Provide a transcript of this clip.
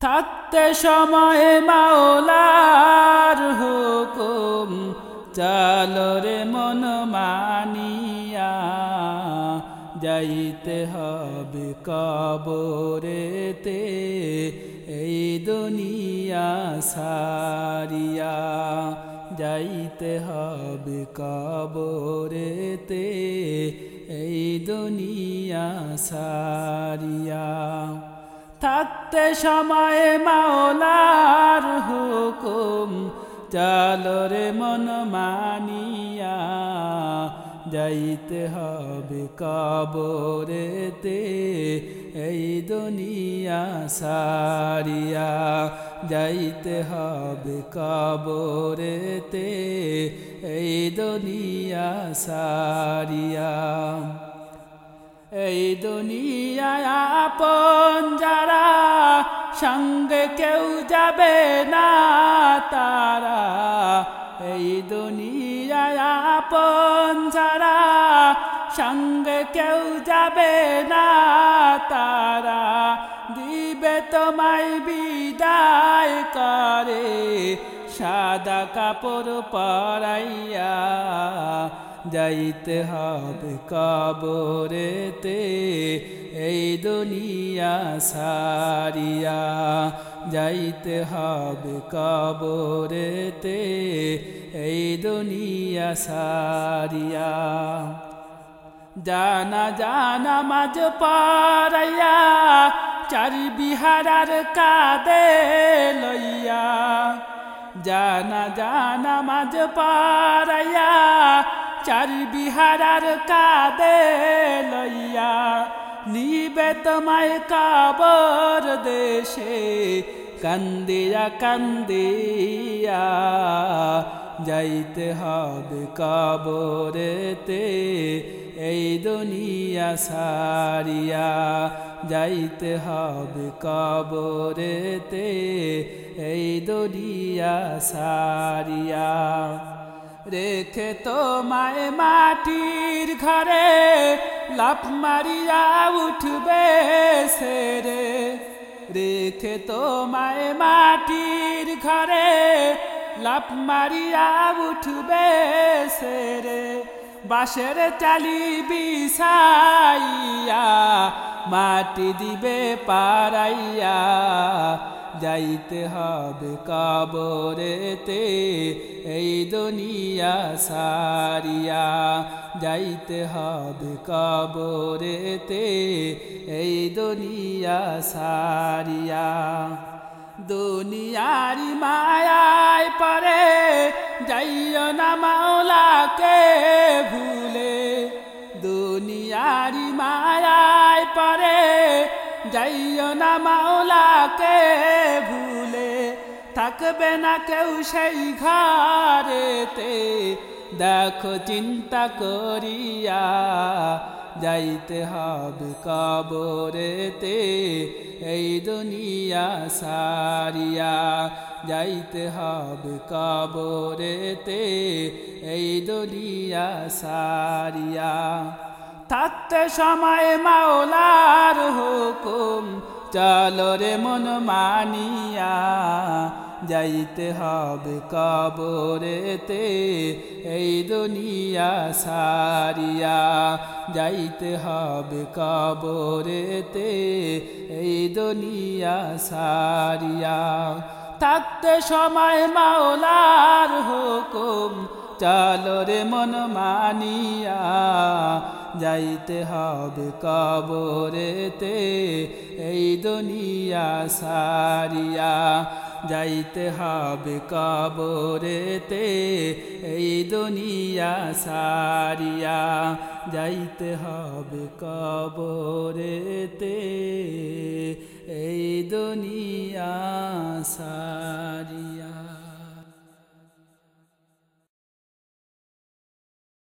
থাকতে সময় মাওলার হুকুম, চালরে মন মানিয়া যাইতে হবে কবরেতে, এই দুনিয়া সারিয়া যাইতে হবে কবরেতে, এই দুনিয়া সারিয়া। থাকতে সময় মাওলার হুকুম, চালরে মন মানিয়া যাইতে হবে কবরেতে, এই দুনিয়া সারিয়া যাইতে হবে কবরেতে, এই দুনিয়া সারিয়া। এই দুনিয়ায় আপন যারা, সঙ্গে কেউ যাবে না তারা। এই দুনিয়ায় আপন যারা, সঙ্গে কেউ যাবে না তারা। দিবে তোমায় বিদায় করে, সাদা কাপড় পরাইয়া। যাইতে হবে কবরেতে, এই দুনিয়া সারিয়া যাইতে হবে কবরেতে, এই দুনিয়া সারিয়া। জানা জানা মাঝ পারাইয়া, চার বিহারার কাদে লইয়া। জানা জানা মাঝ পারাইয়া চার বিহারার কাদে লইয়া, নিবে তোমায় কাবর দেশে, কান্দিয়া কান্দিয়া, যাইতে হবে কবরেতে, এই দুনিয়া সারিয়া যাইতে হবে কবরেতে, এই দুনিয়া সারিয়া রেখে তো তোমায় মাটির ঘরে লাভ মারিয়া উঠবে সেরে। রেখে তো তোমায় মাটির ঘরে লাভ মারিয়া উঠবে সেরে। বাসের চালি বিছাইয়া মাটি দিবে পারাইয়া যাইতে হবে কবরেতে, এই দুনিয়া সারিয়া। যাইতে হবে কবরেতে, এই দুনিয়া সারিয়া। দুনিয়ারি মায়ায় পরে যাইও না মাওলাকে ভুলে। দুনিয়ারি পরে যাইও না মাওলাকে ভুলে, থাকবে না কেউ সেই ঘরেতে দেখো, চিন্তা করিয়া যাইতে হবে কবরেতে। এই দুনিয়া সারিয়া যাইতে হবে কবরেতে। এই দুনিয়া সারিয়া থাকতে সময় মাওলার হুকুম। চলো রে মন মানিয়া, যাইতে হবে কবরেতে। এই দুনিয়া সারিয়া, যাইতে হবে কবরেতে। এই দুনিয়া সারিয়া। থাকতে সময় মাওলার হুকুম। চলো রে মন মানিয়া যাইতে হবে কবরেতে, এই দুনিয়া সারিয়া। যাইতে হবে কবরেতে, এই দুনিয়া সারিয়া। যাইতে হবে কবরেতে, এই দুনিয়া সারিয়া।